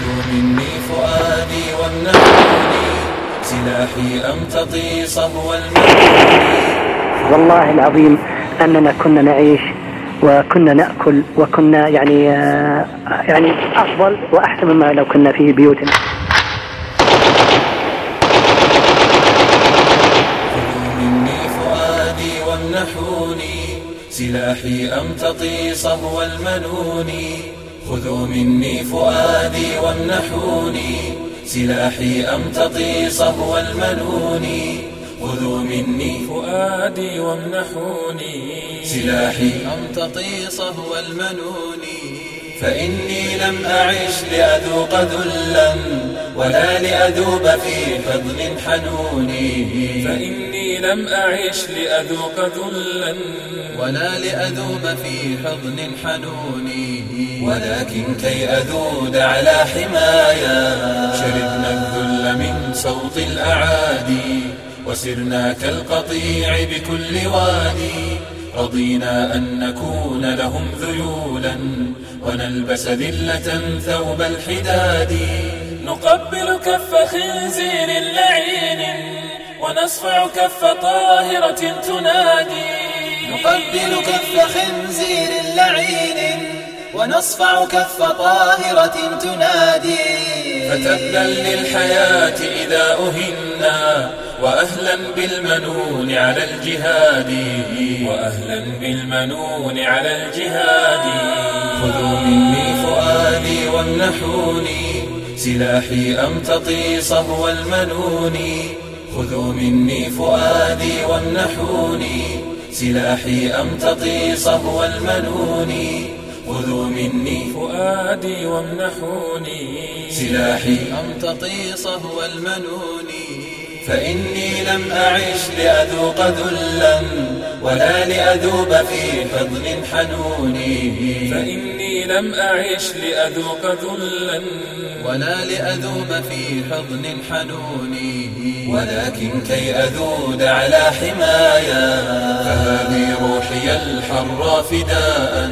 خذوا مني فؤادي وامنحوني سلاحي أمتطي صهو المنون والله العظيم أننا كنا نعيش وكنا نأكل وكنا يعني آه، يعني أفضل وأحسن مما لو كنا في بيوتنا. مني فؤادي وامنحوني سلاحي أمتطي صهو المنون خذوا مني فؤادي وامنحوني سلاحي أمتطي صهو المنون. خذوا مني فؤادي وامنحوني سلاحي أمتطي صهو المنون. فإني لم أعش لأذوق ذلا. ولا لأذوب في حضن حنون فإني لم أعش لأذوق ذلا. ولا لأذوب في حضن حنون ولكن كي أذود على حمايا. شربنا الذل من صوت الأعادي. وسرنا كالقطيع بكل وادي. رضينا أن نكون لهم ذيولا. ونلبس ذلة ثوب الحداد نقبل كف خنزير لعين ونصفع كف طاهرة تنادي. نقبل كف خنزير لعين ونصفع كف طاهرة تنادي. فتبا للحياة إذا أهنا وأهلا بالمنون على الجهاد. وأهلا بالمنون على الجهاد. خذوا مني فؤادي وامنحوني. سلاحي أمتطي صهو المنون؟ خذوا مني فؤادي وامنحوني سلاحي أمتطي صهو المنون؟ خذوا مني فؤادي وامنحوني سلاحي أمتطي صهو المنون. فإني لم أعش لأذوق ذلا ولا لأذوب في حضن حنون. فإني لم أعش لأذوق ذلا. ولا لأذوب في حضن حنون ولكن كي أذود على حمايا فهذه روحي الحر فداء.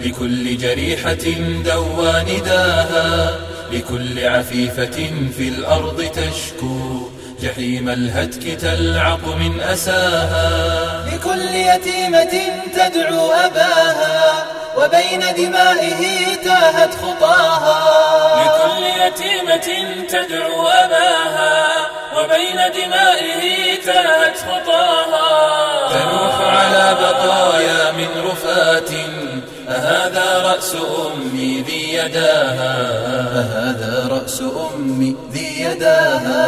لكل جريحة دوى نداها لكل عفيفة في الأرض تشكو. جحيم الهتك تلعق من أساها. لكل يتيمة تدعو أباها. وبين دمائه تاهت خطاها. لكل يتيمة تدعو أباها وبين دمائه تاهت خطاها. تنوح على بقايا من رفات أهذا رأس أمي ذي يداها. أهذا رأس أمي ذي يداها.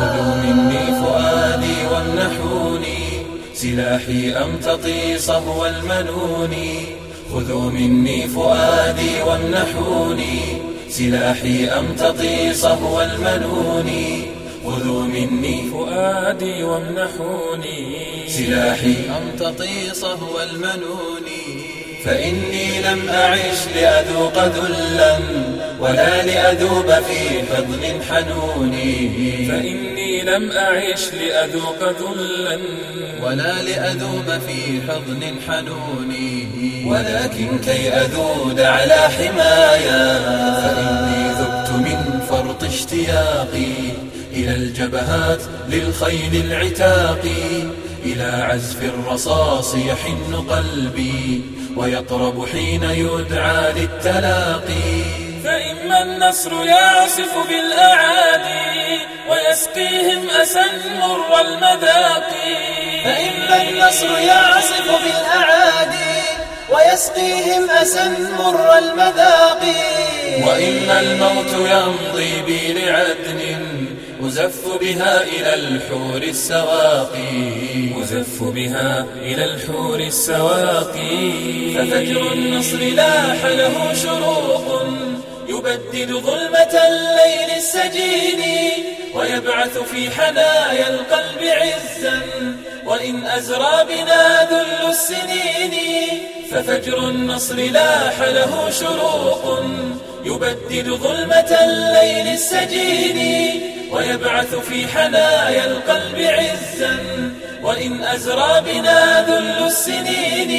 خذوا مني فؤادي وامنحوني سلاحي أمتطي صهو المنون خذوا مني فؤادي وامنحوني سلاحي أمتطي صهو المنون خذوا مني فؤادي وامنحوني سلاحي أمتطي صهو المنون فإني لم أعش لأذوق ذلا ولا لأذوب في حضن حنون فإني لم أعش لأذوق ذلا. ولا لأذوب في حضن حنون ولكن كي أذود على حمايا فإني ذبت من فرط اشتياقي. إلى الجبهات للخيل العتاق. إلى عزف الرصاص يحن قلبي. ويطرب حين يدعى للتلاقي. فإما النصر يعصف بالأعادي ويسقيهم أسا مر المذاق فإما النصر يعصف بالأعادي ويسقيهم أسا مر المذاق وإما الموت يمضي بي لعدن أزف بها إلى الحور السواقي أزف بها إلى الحور السواقي ففجر النصر لاح له شروق. يبدد ظلمة الليل السجين ويبعث في حنايا القلب عزا. وإن أزرى بنا ذل السنين ففجر النصر لاح له شروق. يبدد ظلمة الليل السجين ويبعث في حنايا القلب عزا. وإن أزرى بنا ذل السنين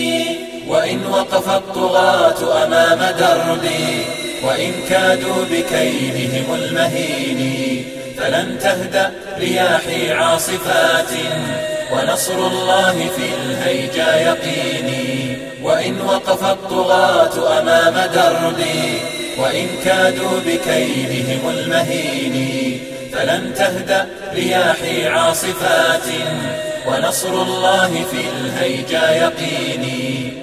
وإن وقف الطغاة أمام دربي. وإن كادوا بكيدهم المهين فلن تهدأ رياحي عاصفات ونصر الله في الهيجا يقيني وإن وقف الطغاة أمام دربي وإن كادوا بكيدهم المهين فلن تهدأ رياحي عاصفات ونصر الله في الهيجا يقيني